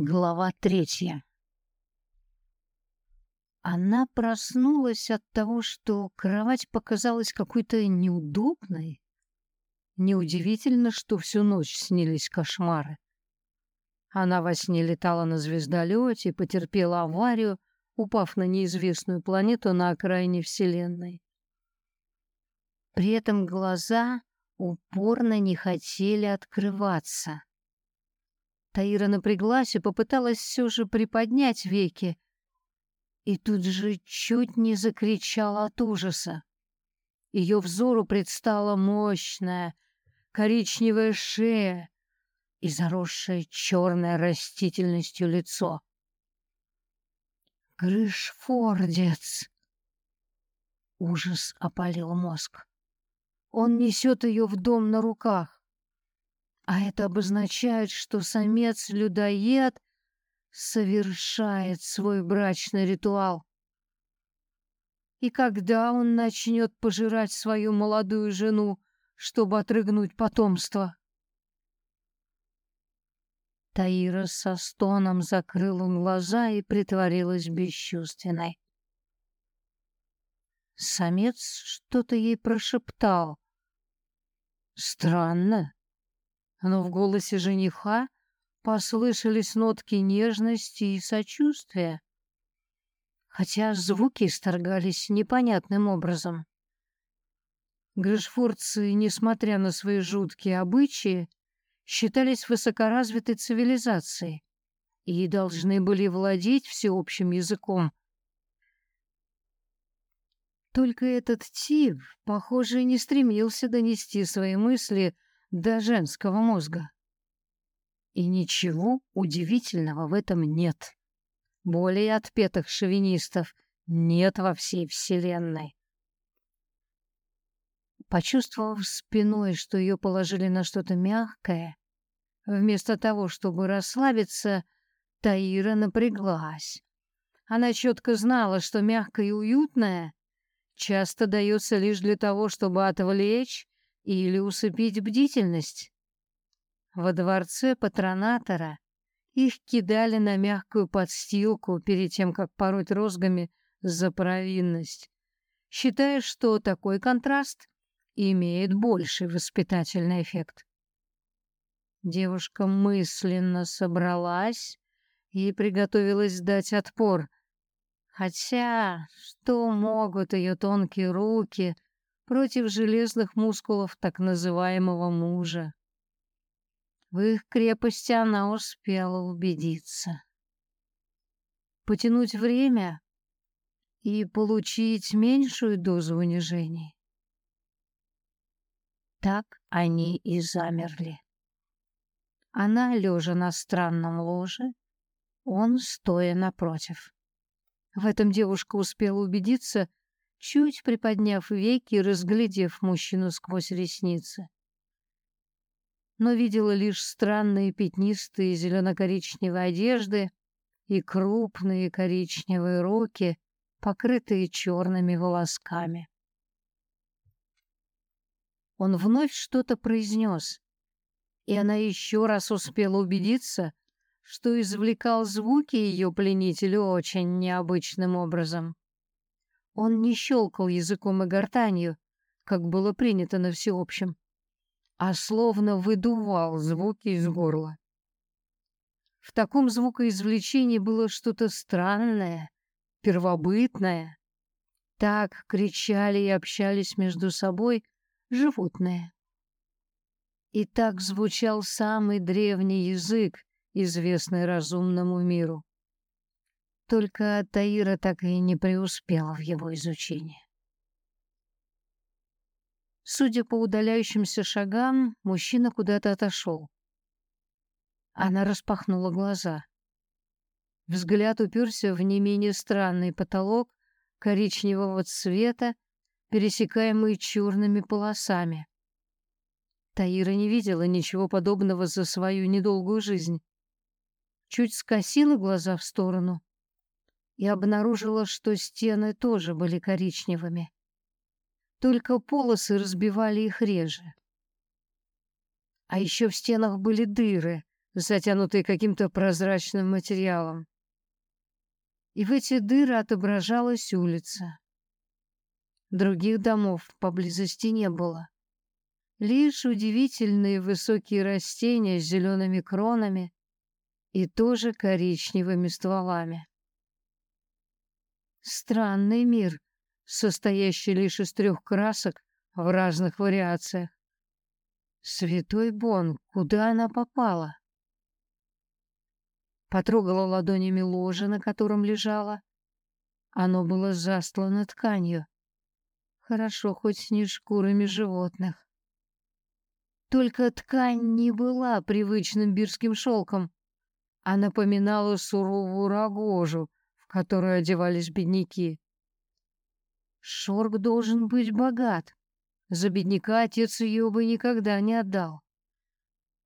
Глава третья. Она проснулась от того, что кровать показалась какой-то неудобной. Неудивительно, что всю ночь снились кошмары. Она во сне летала на звездолете, потерпела аварию, упав на неизвестную планету на окраине Вселенной. При этом глаза упорно не хотели открываться. Таира напряглась и попыталась все же приподнять веки. И тут же чуть не закричала от ужаса. Ее взору предстала мощная коричневая шея и заросшее черной растительностью лицо. Грышфордец! Ужас опалил мозг. Он несет ее в дом на руках. А это обозначает, что самец-людоед совершает свой брачный ритуал. И когда он начнет пожирать свою молодую жену, чтобы отрыгнуть потомство? Таира со стоном закрыла глаза и притворилась бесчувственной. Самец что-то ей прошептал. Странно но в голосе жениха послышались нотки нежности и сочувствия, хотя звуки исторгались непонятным образом. Грышфорцы, несмотря на свои жуткие обычаи, считались высокоразвитой цивилизацией и должны были владеть всеобщим языком. Только этот тип, похоже, не стремился донести свои мысли до женского мозга. И ничего удивительного в этом нет. Более отпетых шовинистов нет во всей вселенной. Почувствовав спиной, что ее положили на что-то мягкое, вместо того, чтобы расслабиться, Таира напряглась. Она четко знала, что мягкое и уютное часто дается лишь для того, чтобы отвлечь или усыпить бдительность. Во дворце патронатора их кидали на мягкую подстилку перед тем, как пороть розгами за провинность, считая, что такой контраст имеет больший воспитательный эффект. Девушка мысленно собралась и приготовилась дать отпор. Хотя, что могут ее тонкие руки — против железных мускулов так называемого мужа. В их крепости она успела убедиться. Потянуть время и получить меньшую дозу унижений. Так они и замерли. Она лежа на странном ложе, он стоя напротив. В этом девушка успела убедиться, чуть приподняв веки и разглядев мужчину сквозь ресницы. Но видела лишь странные пятнистые зелено-коричневые одежды и крупные коричневые руки, покрытые черными волосками. Он вновь что-то произнес, и она еще раз успела убедиться, что извлекал звуки ее пленителю очень необычным образом. Он не щелкал языком и гортанью, как было принято на всеобщем, а словно выдувал звуки из горла. В таком звукоизвлечении было что-то странное, первобытное. Так кричали и общались между собой животные. И так звучал самый древний язык, известный разумному миру. Только Таира так и не преуспела в его изучении. Судя по удаляющимся шагам, мужчина куда-то отошел. Она распахнула глаза. Взгляд уперся в не менее странный потолок коричневого цвета, пересекаемый черными полосами. Таира не видела ничего подобного за свою недолгую жизнь. Чуть скосила глаза в сторону и обнаружила, что стены тоже были коричневыми. Только полосы разбивали их реже. А еще в стенах были дыры, затянутые каким-то прозрачным материалом. И в эти дыры отображалась улица. Других домов поблизости не было. Лишь удивительные высокие растения с зелеными кронами и тоже коричневыми стволами. Странный мир, состоящий лишь из трех красок в разных вариациях. Святой Бон, куда она попала? Потрогала ладонями ложе, на котором лежала. Оно было застлано тканью. Хорошо, хоть не шкурами животных. Только ткань не была привычным бирским шелком, а напоминала суровую рогожу, в которую одевались бедняки. Шорг должен быть богат. За бедняка отец ее бы никогда не отдал.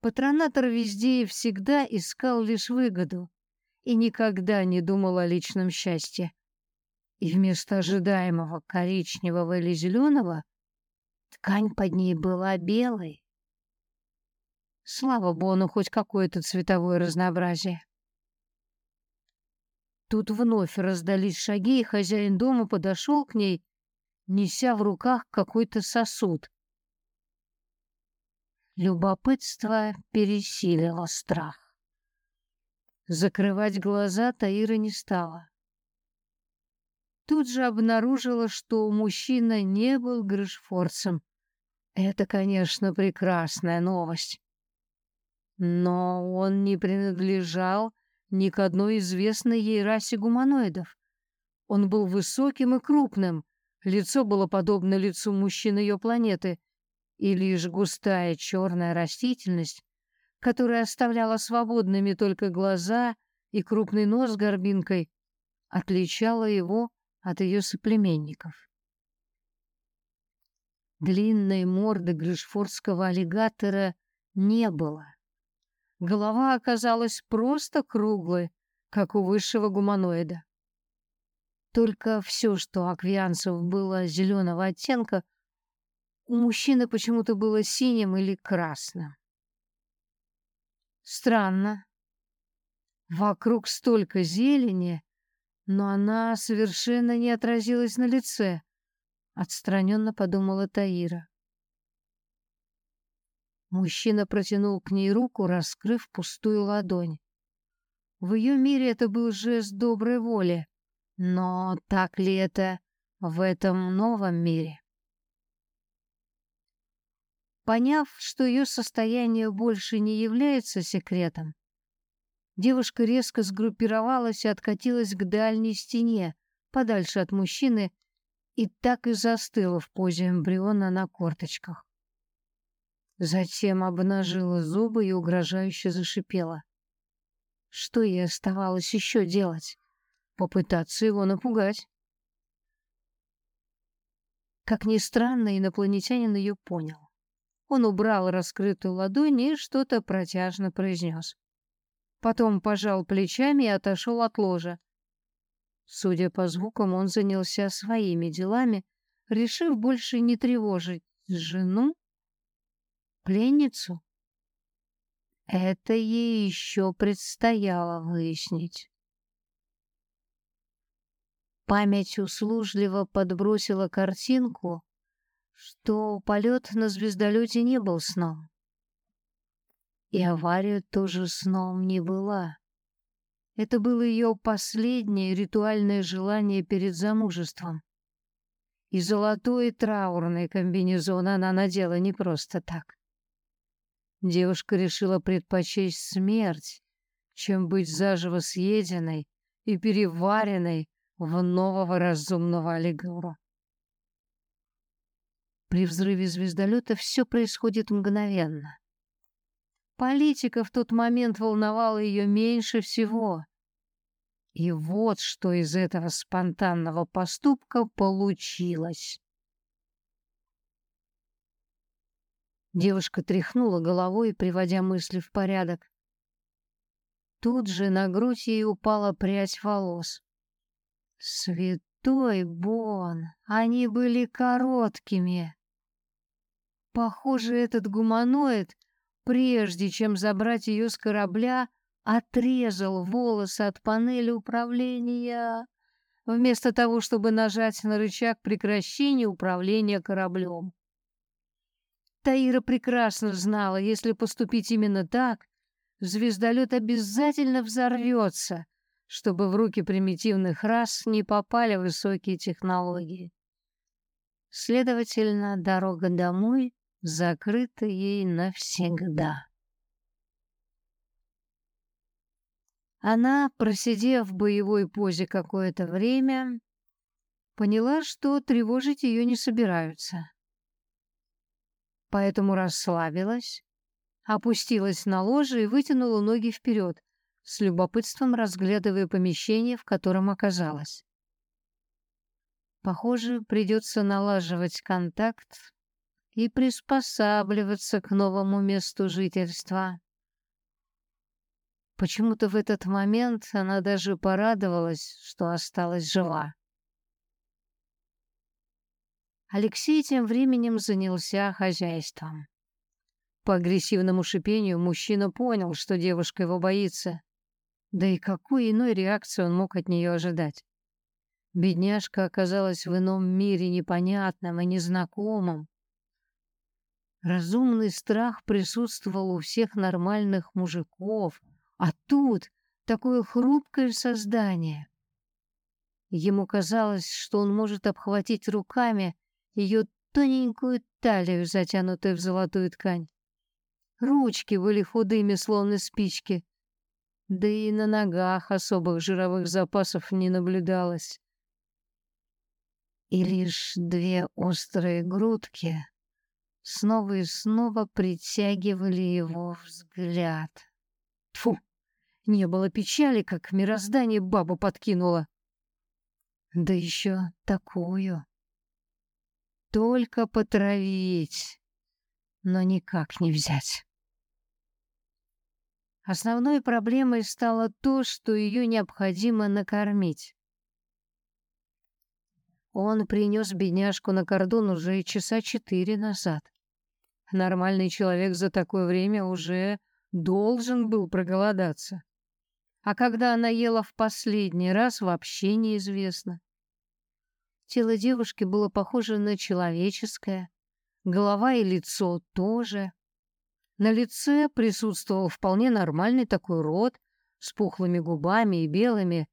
Патронатор везде и всегда искал лишь выгоду и никогда не думал о личном счастье и вместо ожидаемого коричневого или зеленого ткань под ней была белой. Слава Бону, хоть какое-то цветовое разнообразие. Тут вновь раздались шаги, и хозяин дома подошел к ней, неся в руках какой-то сосуд. Любопытство пересилило страх. Закрывать глаза Таира не стала тут же обнаружила, что мужчина не был Грышфорцем. Это, конечно, прекрасная новость. Но он не принадлежал ни к одной известной ей расе гуманоидов. Он был высоким и крупным, лицо было подобно лицу мужчин ее планеты, и лишь густая черная растительность, которая оставляла свободными только глаза и крупный нос с горбинкой, отличала его от ее соплеменников. Длинной морды грышфордского аллигатора не было. Голова оказалась просто круглой, как у высшего гуманоида. Только все, что у аквианцев было зеленого оттенка, у мужчины почему-то было синим или красным. Странно. Вокруг столько зелени, но она совершенно не отразилась на лице, отстраненно подумала Таира. Мужчина протянул к ней руку, раскрыв пустую ладонь. В ее мире это был жест доброй воли, но так ли это в этом новом мире? Поняв, что ее состояние больше не является секретом, Девушка резко сгруппировалась и откатилась к дальней стене, подальше от мужчины, и так и застыла в позе эмбриона на корточках. Затем обнажила зубы и угрожающе зашипела. Что ей оставалось еще делать? Попытаться его напугать. Как ни странно, инопланетянин ее понял. Он убрал раскрытую ладонь и что-то протяжно произнес. Потом пожал плечами и отошел от ложа. Судя по звукам, он занялся своими делами, решив больше не тревожить жену, пленницу. Это ей еще предстояло выяснить. Память услужливо подбросила картинку, что полет на звездолете не был сном. И авария тоже сном не была. Это было ее последнее ритуальное желание перед замужеством. И золотой траурный комбинезон она надела не просто так. Девушка решила предпочесть смерть, чем быть заживо съеденной и переваренной в нового разумного аллигура. При взрыве звездолета все происходит мгновенно. Политика в тот момент волновала ее меньше всего. И вот что из этого спонтанного поступка получилось. Девушка тряхнула головой, приводя мысли в порядок. Тут же на грудь ей упала прядь волос. Святой Бон, они были короткими. Похоже, этот гуманоид прежде чем забрать ее с корабля, отрезал волосы от панели управления, вместо того, чтобы нажать на рычаг прекращения управления кораблем. Таира прекрасно знала, если поступить именно так, звездолет обязательно взорвется, чтобы в руки примитивных рас не попали высокие технологии. Следовательно, дорога домой закрыта ей навсегда. Она, просидев в боевой позе какое-то время, поняла, что тревожить ее не собираются. Поэтому расслабилась, опустилась на ложе и вытянула ноги вперед, с любопытством разглядывая помещение, в котором оказалась. Похоже, придется налаживать контакт и приспосабливаться к новому месту жительства. Почему-то в этот момент она даже порадовалась, что осталась жива. Алексей тем временем занялся хозяйством. По агрессивному шипению мужчина понял, что девушка его боится. Да и какую иной реакцию он мог от нее ожидать? Бедняжка оказалась в ином мире непонятном и незнакомом. Разумный страх присутствовал у всех нормальных мужиков — а тут такое хрупкое создание. Ему казалось, что он может обхватить руками ее тоненькую талию, затянутую в золотую ткань. Ручки были худыми, словно спички, да и на ногах особых жировых запасов не наблюдалось. И лишь две острые грудки снова и снова притягивали его взгляд. Тфу! Не было печали, как мироздание бабу подкинуло. Да еще такую. Только потравить, но никак не взять. Основной проблемой стало то, что ее необходимо накормить. Он принес бедняжку на кордон уже часа четыре назад. Нормальный человек за такое время уже должен был проголодаться. А когда она ела в последний раз, вообще неизвестно. Тело девушки было похоже на человеческое, голова и лицо тоже. На лице присутствовал вполне нормальный такой рот с пухлыми губами и белыми,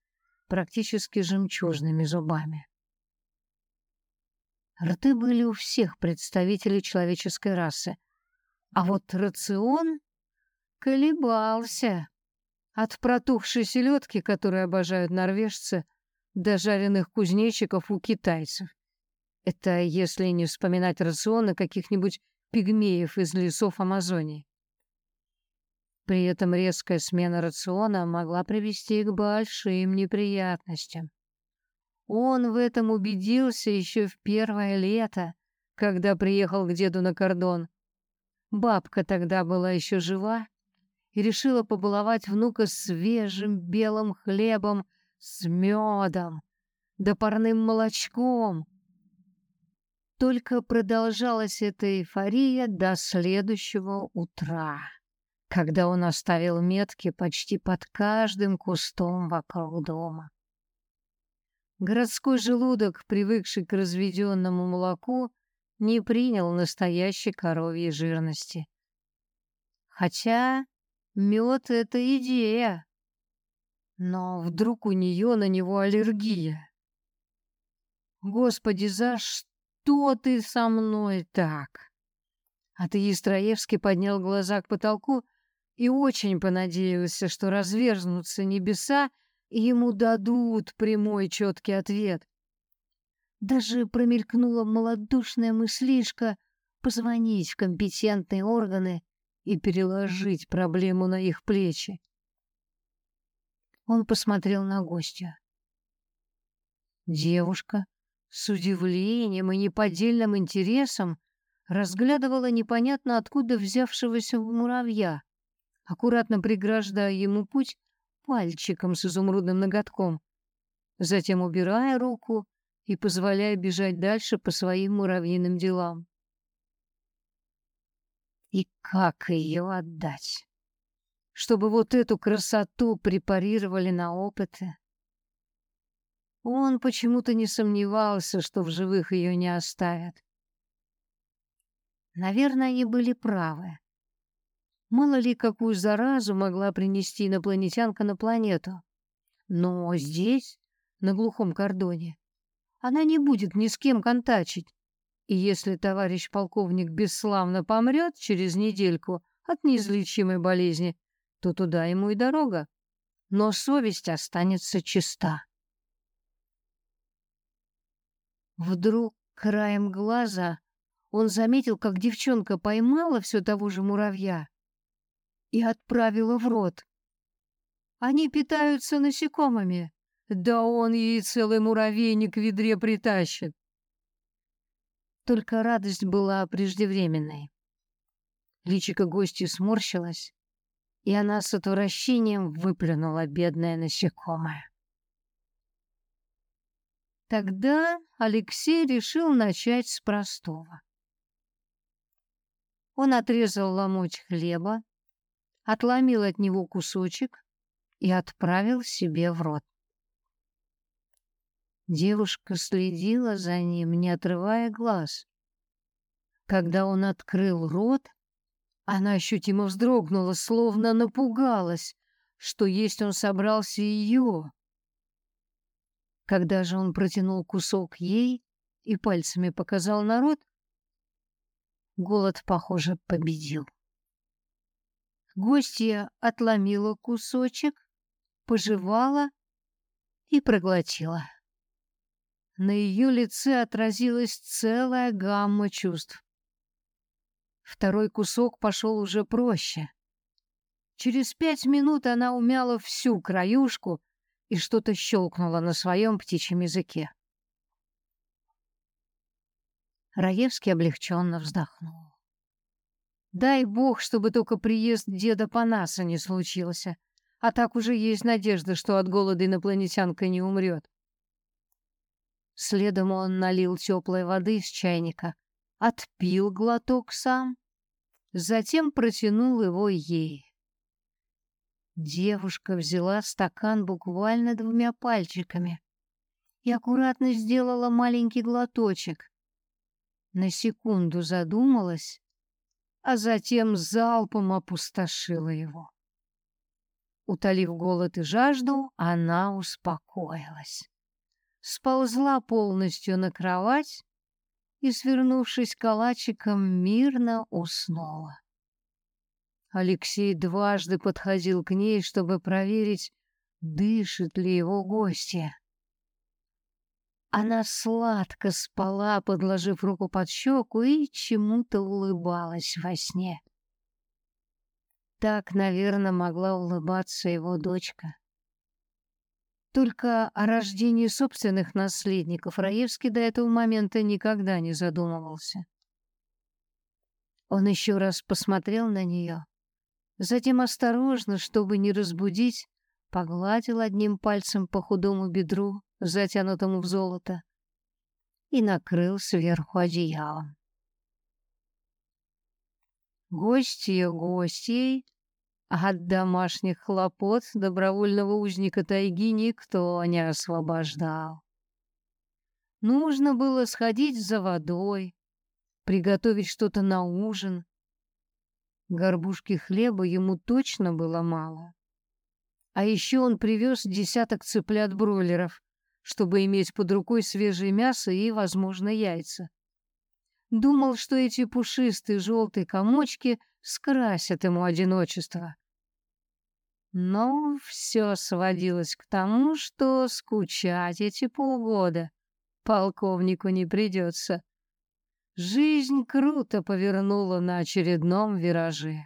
практически жемчужными зубами. Рты были у всех представителей человеческой расы, а вот рацион колебался. От протухшей селедки, которую обожают норвежцы, до жареных кузнечиков у китайцев. Это если не вспоминать рационы каких-нибудь пигмеев из лесов Амазонии. При этом резкая смена рациона могла привести к большим неприятностям. Он в этом убедился еще в первое лето, когда приехал к деду на кордон. Бабка тогда была еще жива, и решила побаловать внука свежим белым хлебом с медом да парным молочком. Только продолжалась эта эйфория до следующего утра, когда он оставил метки почти под каждым кустом вокруг дома. Городской желудок, привыкший к разведенному молоку, не принял настоящей коровьей жирности. Хотя Мед — это идея. Но вдруг у нее на него аллергия? Господи, за что ты со мной так? Атеист Раевский поднял глаза к потолку и очень понадеялся, что разверзнутся небеса, и ему дадут прямой четкий ответ. Даже промелькнула малодушная мыслишка позвонить в компетентные органы и переложить проблему на их плечи. Он посмотрел на гостя. Девушка с удивлением и неподдельным интересом разглядывала непонятно откуда взявшегося муравья, аккуратно преграждая ему путь пальчиком с изумрудным ноготком, затем убирая руку и позволяя бежать дальше по своим муравьиным делам. И как ее отдать? Чтобы вот эту красоту препарировали на опыты? Он почему-то не сомневался, что в живых ее не оставят. Наверное, они были правы. Мало ли, какую заразу могла принести инопланетянка на планету. Но здесь, на глухом кордоне, она не будет ни с кем контачить. И если товарищ полковник бесславно помрет через недельку от неизлечимой болезни, то туда ему и дорога. Но совесть останется чиста. Вдруг краем глаза он заметил, как девчонка поймала все того же муравья и отправила в рот. Они питаются насекомыми. Да он ей целый муравейник в ведре притащит. Только радость была преждевременной. Личико гостьи сморщилось, и она с отвращением выплюнула бедное насекомое. Тогда Алексей решил начать с простого. Он отрезал ломоть хлеба, отломил от него кусочек и отправил себе в рот. Девушка следила за ним, не отрывая глаз. Когда он открыл рот, она ощутимо вздрогнула, словно напугалась, что есть он собрался ее. Когда же он протянул кусок ей и пальцами показал народ, голод, похоже, победил. Гостья отломила кусочек, пожевала и проглотила. На ее лице отразилась целая гамма чувств. Второй кусок пошел уже проще. Через пять минут она умяла всю краюшку и что-то щелкнуло на своем птичьем языке. Раевский облегченно вздохнул. Дай бог, чтобы только приезд деда Панаса не случился, а так уже есть надежда, что от голода инопланетянка не умрет. Следом он налил теплой воды из чайника, отпил глоток сам, затем протянул его ей. Девушка взяла стакан буквально двумя пальчиками и аккуратно сделала маленький глоточек. На секунду задумалась, а затем залпом опустошила его. Утолив голод и жажду, она успокоилась. Сползла полностью на кровать и, свернувшись калачиком, мирно уснула. Алексей дважды подходил к ней, чтобы проверить, дышит ли его гостья. Она сладко спала, подложив руку под щеку и чему-то улыбалась во сне. Так, наверное, могла улыбаться его дочка. Только о рождении собственных наследников Раевский до этого момента никогда не задумывался. Он еще раз посмотрел на нее Затем осторожно, чтобы не разбудить, погладил одним пальцем по худому бедру, затянутому в золото, и накрыл сверху одеялом. Гостья гостей, от домашних хлопот добровольного узника тайги никто не освобождал. Нужно было сходить за водой, приготовить что-то на ужин, Горбушки хлеба ему точно было мало. А еще он привез десяток цыплят-бройлеров, чтобы иметь под рукой свежее мясо и, возможно, яйца. Думал, что эти пушистые желтые комочки скрасят ему одиночество. Но все сводилось к тому, что скучать эти полгода полковнику не придется. Жизнь круто повернула на очередном вираже.